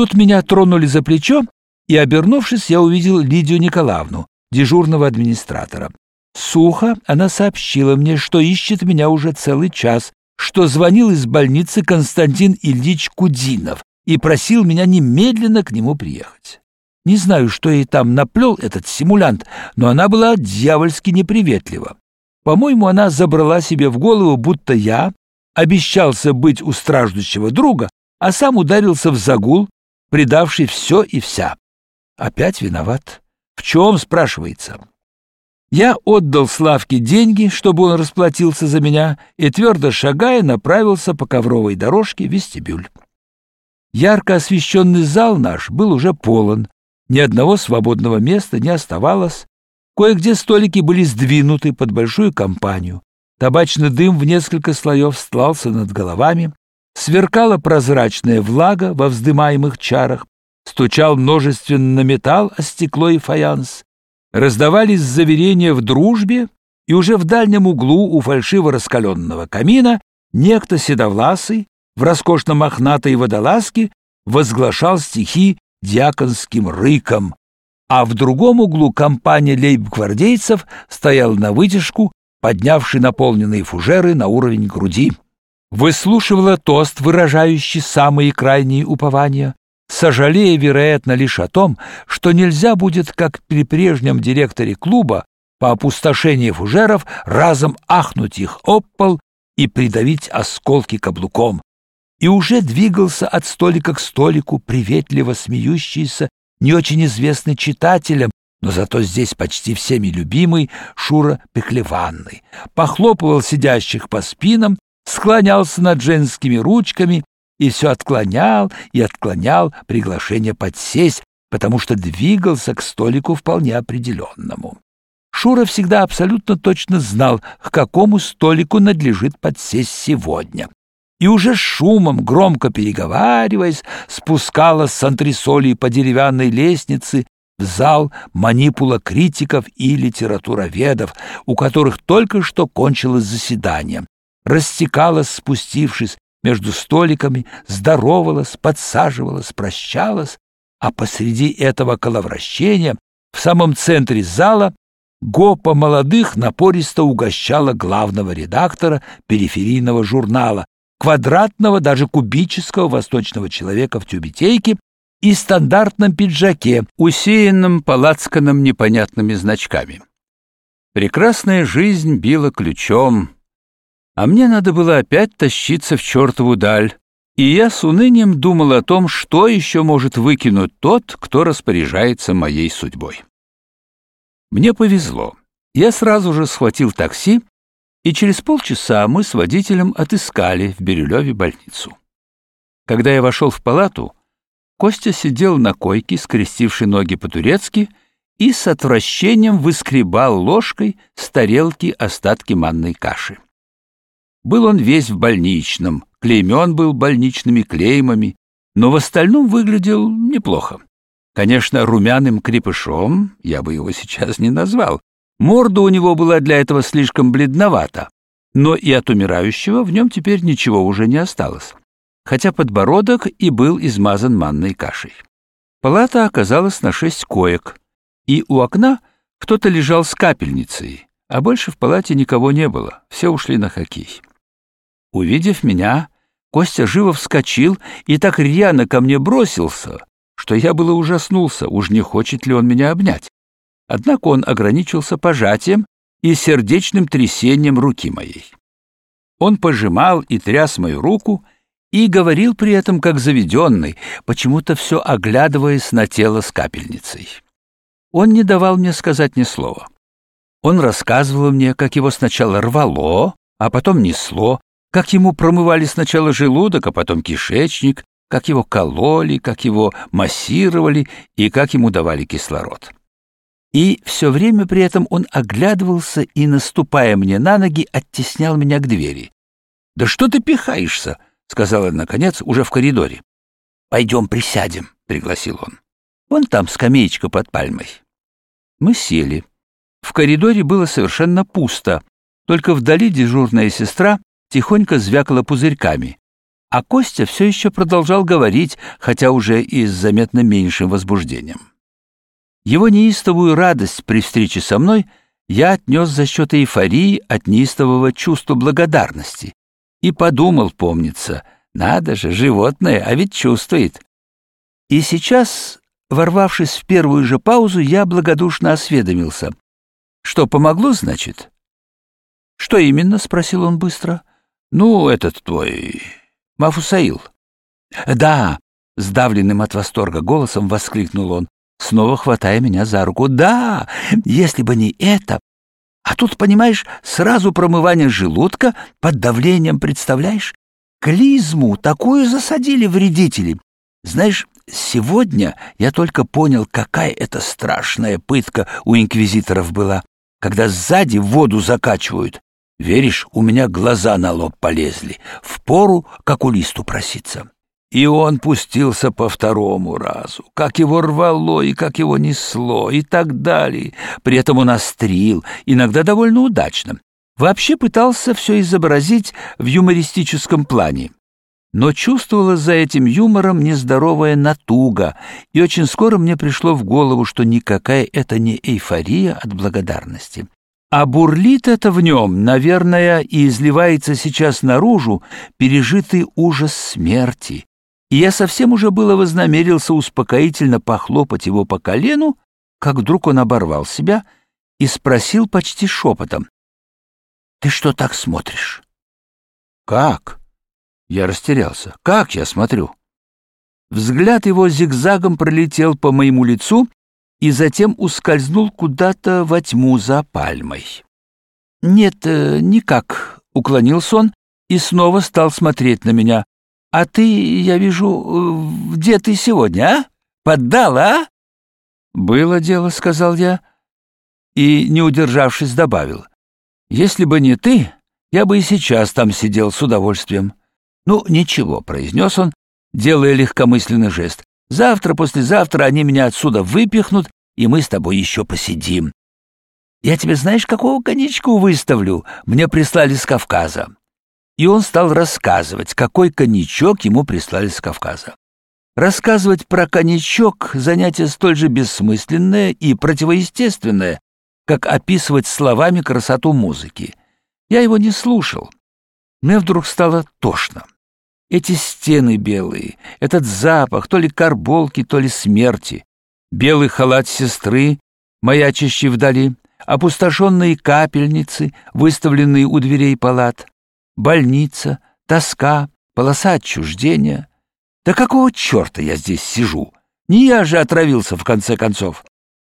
Тут меня тронули за плечо, и, обернувшись, я увидел Лидию Николаевну, дежурного администратора. Сухо она сообщила мне, что ищет меня уже целый час, что звонил из больницы Константин Ильич Кудинов и просил меня немедленно к нему приехать. Не знаю, что ей там наплел этот симулянт, но она была дьявольски неприветлива. По-моему, она забрала себе в голову, будто я обещался быть у страждущего друга, а сам ударился в загул, предавший все и вся. Опять виноват. В чем, спрашивается? Я отдал Славке деньги, чтобы он расплатился за меня, и, твердо шагая, направился по ковровой дорожке в вестибюль. Ярко освещенный зал наш был уже полон, ни одного свободного места не оставалось. Кое-где столики были сдвинуты под большую компанию. Табачный дым в несколько слоев стлался над головами. Сверкала прозрачная влага во вздымаемых чарах. Стучал множественно металл о стекло и фаянс. Раздавались заверения в дружбе, и уже в дальнем углу у фальшиво раскаленного камина некто седовласый в роскошно мохнатой водолазке возглашал стихи дьяконским рыком, а в другом углу компания лейб-гвардейцев стояла на вытяжку, поднявши наполненные фужеры на уровень груди. Выслушивала тост, выражающий самые крайние упования, сожалея, вероятно, лишь о том, что нельзя будет, как при прежнем директоре клуба, по опустошении фужеров разом ахнуть их об пол и придавить осколки каблуком, и уже двигался от столика к столику, приветливо смеющийся, не очень известный читателям, но зато здесь почти всеми любимый Шура Пехлеванный, похлопывал сидящих по спинам, склонялся над женскими ручками и все отклонял и отклонял приглашение подсесть, потому что двигался к столику вполне определенному. Шура всегда абсолютно точно знал, к какому столику надлежит подсесть сегодня и уже шумом, громко переговариваясь, спускалась с антресолей по деревянной лестнице в зал манипула критиков и литературоведов, у которых только что кончилось заседание. Растекалась, спустившись между столиками, здоровалась, подсаживалась, прощалась, а посреди этого коловращения в самом центре зала Гопа молодых напористо угощала главного редактора периферийного журнала, квадратного, даже кубического восточного человека в тюбетейке и стандартном пиджаке, усеянном палацканом непонятными значками. Прекрасная жизнь била ключом, а мне надо было опять тащиться в чертову даль, и я с унынием думал о том, что еще может выкинуть тот, кто распоряжается моей судьбой. Мне повезло. Я сразу же схватил такси и через полчаса мы с водителем отыскали в Бирюлеве больницу. Когда я вошел в палату, Костя сидел на койке, скрестивший ноги по-турецки, и с отвращением выскребал ложкой с тарелки остатки манной каши. Был он весь в больничном, клеймен был больничными клеймами, но в остальном выглядел неплохо. Конечно, румяным крепышом я бы его сейчас не назвал, Морда у него была для этого слишком бледновата, но и от умирающего в нем теперь ничего уже не осталось, хотя подбородок и был измазан манной кашей. Палата оказалась на шесть коек, и у окна кто-то лежал с капельницей, а больше в палате никого не было, все ушли на хоккей. Увидев меня, Костя живо вскочил и так рьяно ко мне бросился, что я было ужаснулся, уж не хочет ли он меня обнять. Однако он ограничился пожатием и сердечным трясением руки моей. Он пожимал и тряс мою руку и говорил при этом как заведенный, почему-то все оглядываясь на тело с капельницей. Он не давал мне сказать ни слова. Он рассказывал мне, как его сначала рвало, а потом несло, как ему промывали сначала желудок, а потом кишечник, как его кололи, как его массировали и как ему давали кислород. И все время при этом он оглядывался и, наступая мне на ноги, оттеснял меня к двери. «Да что ты пихаешься?» — сказала, наконец, уже в коридоре. «Пойдем присядем», — пригласил он. «Вон там скамеечка под пальмой». Мы сели. В коридоре было совершенно пусто, только вдали дежурная сестра тихонько звякала пузырьками, А Костя все еще продолжал говорить, хотя уже и с заметно меньшим возбуждением. Его неистовую радость при встрече со мной я отнес за счет эйфории от неистового чувства благодарности и подумал, помнится, надо же, животное, а ведь чувствует. И сейчас, ворвавшись в первую же паузу, я благодушно осведомился. Что помогло, значит? Что именно? спросил он быстро. Ну, этот твой Мафусаил. Да, сдавленным от восторга голосом воскликнул он, снова хватая меня за руку. Да, если бы не это. А тут, понимаешь, сразу промывание желудка под давлением, представляешь? Клизму такую засадили вредители. Знаешь, сегодня я только понял, какая это страшная пытка у инквизиторов была, когда сзади воду закачивают. Веришь, у меня глаза на лоб полезли, в пору как у листу проситься. И он пустился по второму разу, как его рвало и как его несло, и так далее. При этом он острил, иногда довольно удачно. Вообще пытался все изобразить в юмористическом плане. Но чувствовала за этим юмором нездоровая натуга, и очень скоро мне пришло в голову, что никакая это не эйфория от благодарности. А бурлит это в нем, наверное, и изливается сейчас наружу пережитый ужас смерти, и я совсем уже было вознамерился успокоительно похлопать его по колену, как вдруг он оборвал себя и спросил почти шепотом. «Ты что так смотришь?» «Как?» Я растерялся. «Как я смотрю?» Взгляд его зигзагом пролетел по моему лицу и затем ускользнул куда-то во тьму за пальмой. «Нет, э, никак», — уклонился он и снова стал смотреть на меня, а ты, я вижу, где ты сегодня, а? Поддала, а? Было дело, сказал я, и, не удержавшись, добавил. Если бы не ты, я бы и сейчас там сидел с удовольствием. Ну, ничего, произнес он, делая легкомысленный жест. Завтра, послезавтра они меня отсюда выпихнут, и мы с тобой еще посидим. Я тебе знаешь, какого коньячку выставлю? Мне прислали с Кавказа и он стал рассказывать, какой коньячок ему прислали с Кавказа. Рассказывать про коньячок — занятие столь же бессмысленное и противоестественное, как описывать словами красоту музыки. Я его не слушал. Мне вдруг стало тошно. Эти стены белые, этот запах то ли карболки, то ли смерти, белый халат сестры, маячащий вдали, опустошенные капельницы, выставленные у дверей палат, больница, тоска, полоса отчуждения. Да какого черта я здесь сижу? Не я же отравился, в конце концов.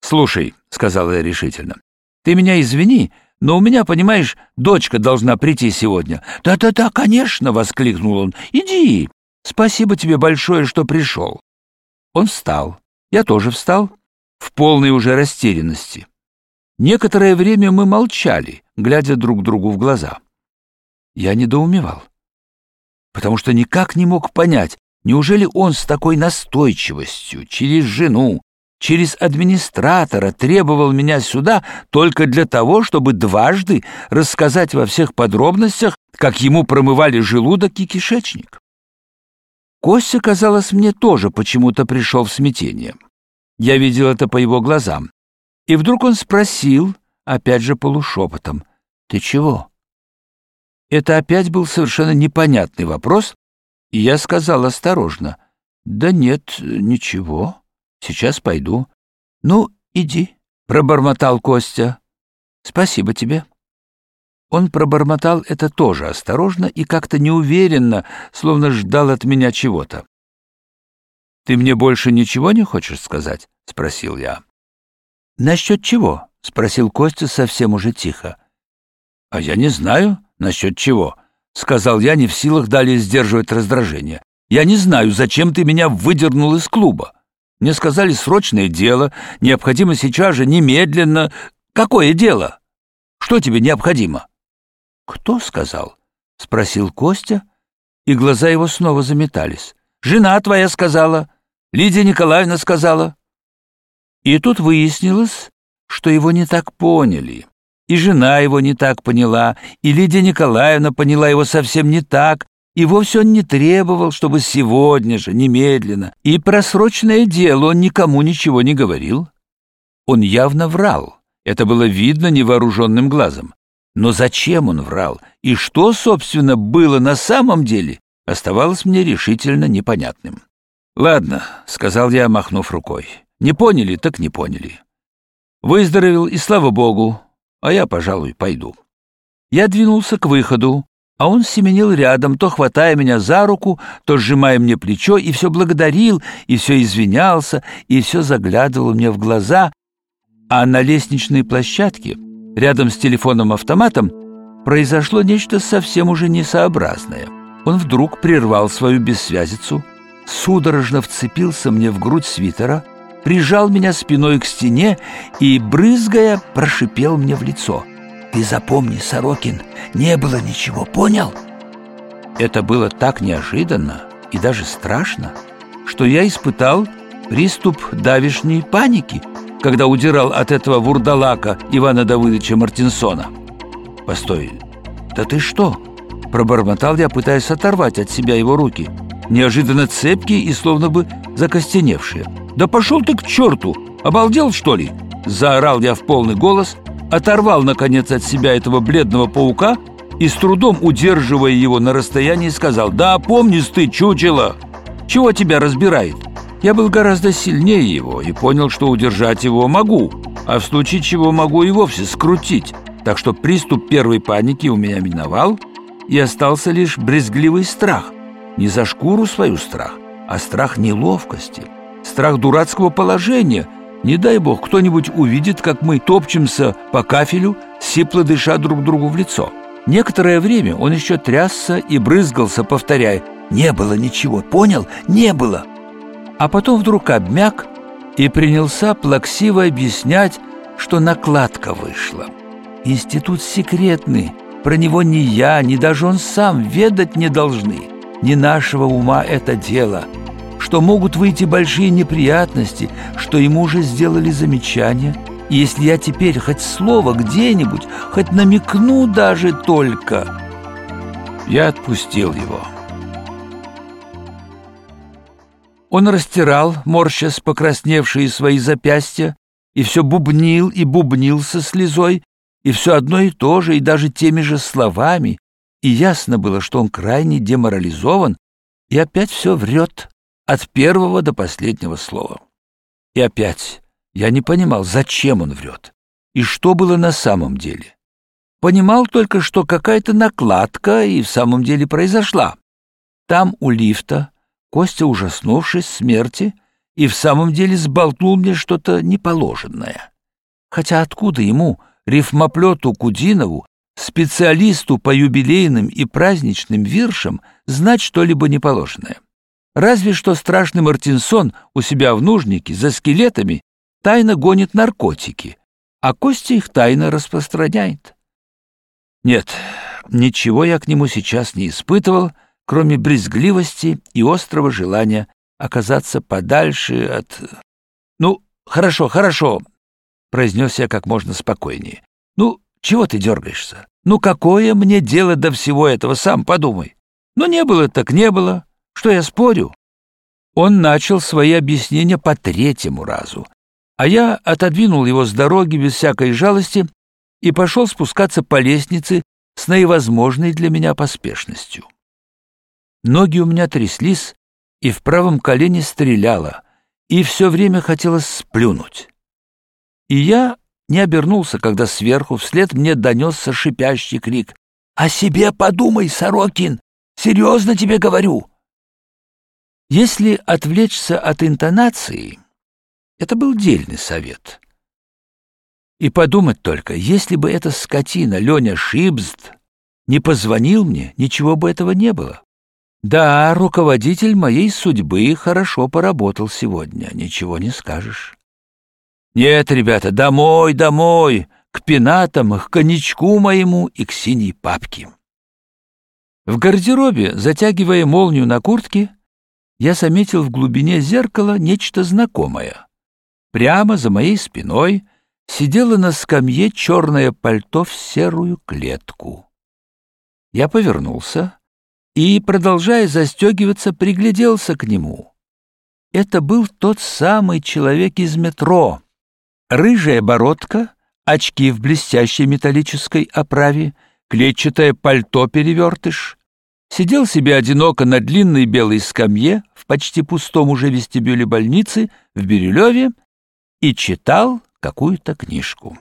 «Слушай», — сказал я решительно, — «ты меня извини, но у меня, понимаешь, дочка должна прийти сегодня». «Да-да-да, конечно», — воскликнул он, — «иди. Спасибо тебе большое, что пришел». Он встал. Я тоже встал, в полной уже растерянности. Некоторое время мы молчали, глядя друг другу в глаза. Я недоумевал, потому что никак не мог понять, неужели он с такой настойчивостью, через жену, через администратора требовал меня сюда только для того, чтобы дважды рассказать во всех подробностях, как ему промывали желудок и кишечник. Костя, казалось, мне тоже почему-то пришел в смятение. Я видел это по его глазам. И вдруг он спросил, опять же полушепотом, «Ты чего?» Это опять был совершенно непонятный вопрос, и я сказал осторожно. «Да нет, ничего. Сейчас пойду». «Ну, иди», — пробормотал Костя. «Спасибо тебе». Он пробормотал это тоже осторожно и как-то неуверенно, словно ждал от меня чего-то. «Ты мне больше ничего не хочешь сказать?» — спросил я. «Насчет чего?» — спросил Костя совсем уже тихо. «А я не знаю», «Насчет чего?» — сказал я, не в силах далее сдерживать раздражение. «Я не знаю, зачем ты меня выдернул из клуба. Мне сказали срочное дело, необходимо сейчас же, немедленно. Какое дело? Что тебе необходимо?» «Кто сказал?» — спросил Костя, и глаза его снова заметались. «Жена твоя сказала, Лидия Николаевна сказала». И тут выяснилось, что его не так поняли. И жена его не так поняла, и Лидия Николаевна поняла его совсем не так, И вовсе он не требовал, чтобы сегодня же, немедленно, и про срочное дело он никому ничего не говорил. Он явно врал, это было видно невооруженным глазом. Но зачем он врал, и что, собственно, было на самом деле, оставалось мне решительно непонятным. «Ладно», — сказал я, махнув рукой, — «не поняли, так не поняли. Выздоровел, и слава богу, а я, пожалуй, пойду». Я двинулся к выходу, а он семенил рядом, то хватая меня за руку, то сжимая мне плечо, и все благодарил, и все извинялся, и все заглядывал мне в глаза, а на лестничной площадке, рядом с телефоном-автоматом, произошло нечто совсем уже несообразное. Он вдруг прервал свою бессвязицу, судорожно вцепился мне в грудь свитера, прижал меня спиной к стене и, брызгая, прошипел мне в лицо — ты запомни, Сорокин, не было ничего, понял? Это было так неожиданно и даже страшно, что я испытал приступ давишней паники, когда удирал от этого вурдалака Ивана Давыдовича Мартинсона. Постой, да ты что? Пробормотал я, пытаясь оторвать от себя его руки, неожиданно цепкие и словно бы закостеневшие. «Да пошел ты к черту! Обалдел, что ли?» Заорал я в полный голос оторвал, наконец, от себя этого бледного паука и, с трудом удерживая его на расстоянии, сказал «Да, помнишь ты, чучело! Чего тебя разбирает?» Я был гораздо сильнее его и понял, что удержать его могу, а в случае чего могу и вовсе скрутить. Так что приступ первой паники у меня миновал, и остался лишь брезгливый страх. Не за шкуру свою страх, а страх неловкости, страх дурацкого положения — не дай бог, кто-нибудь увидит, как мы топчемся по кафелю, сипло дыша друг другу в лицо. Некоторое время он еще трясся и брызгался, повторяя «Не было ничего, понял? Не было!» А потом вдруг обмяк и принялся плаксиво объяснять, что накладка вышла. Институт секретный, про него ни я, ни даже он сам ведать не должны. Не нашего ума это дело — что могут выйти большие неприятности, что ему уже сделали замечание. И если я теперь хоть слово где-нибудь, хоть намекну даже только... Я отпустил его. Он растирал, морщась покрасневшие свои запястья, и все бубнил и бубнил со слезой, и все одно и то же, и даже теми же словами, и ясно было, что он крайне деморализован и опять все врет от первого до последнего слова. И опять я не понимал, зачем он врет и что было на самом деле. Понимал только, что какая-то накладка и в самом деле произошла. Там у лифта Костя, ужаснувшись смерти, и в самом деле сболтнул мне что-то неположенное. Хотя откуда ему, рифмоплету Кудинову, специалисту по юбилейным и праздничным виршам, знать что-либо неположенное? Разве что страшный Мартинсон у себя в нужнике за скелетами тайно гонит наркотики, а Костя их тайно распространяет. Нет, ничего я к нему сейчас не испытывал, кроме брезгливости и острого желания оказаться подальше от... «Ну, хорошо, хорошо», — произнес я как можно спокойнее. «Ну, чего ты дергаешься? Ну, какое мне дело до всего этого, сам подумай. Ну, не было так не было. Что я спорю? Он начал свои объяснения по третьему разу, а я отодвинул его с дороги без всякой жалости и пошел спускаться по лестнице с наивозможной для меня поспешностью. Ноги у меня тряслись, и в правом колене стреляло, и все время хотелось сплюнуть. И я не обернулся, когда сверху вслед мне донесся шипящий крик. «О себе подумай, Сорокин! Серьезно тебе говорю!» Если отвлечься от интонации, это был дельный совет. И подумать только, если бы эта скотина, Леня Шибзд, не позвонил мне, ничего бы этого не было. Да, руководитель моей судьбы хорошо поработал сегодня, ничего не скажешь. Нет, ребята, домой, домой, к пенатам, к коньячку моему и к синей папке. В гардеробе, затягивая молнию на куртке, я заметил в глубине зеркала нечто знакомое. Прямо за моей спиной сидело на скамье черное пальто в серую клетку. Я повернулся и, продолжая застегиваться, пригляделся к нему. Это был тот самый человек из метро. Рыжая бородка, очки в блестящей металлической оправе, клетчатое пальто-перевертыш. Сидел себе одиноко на длинной белой скамье в почти пустом уже вестибюле больницы в Бирюлеве и читал какую-то книжку.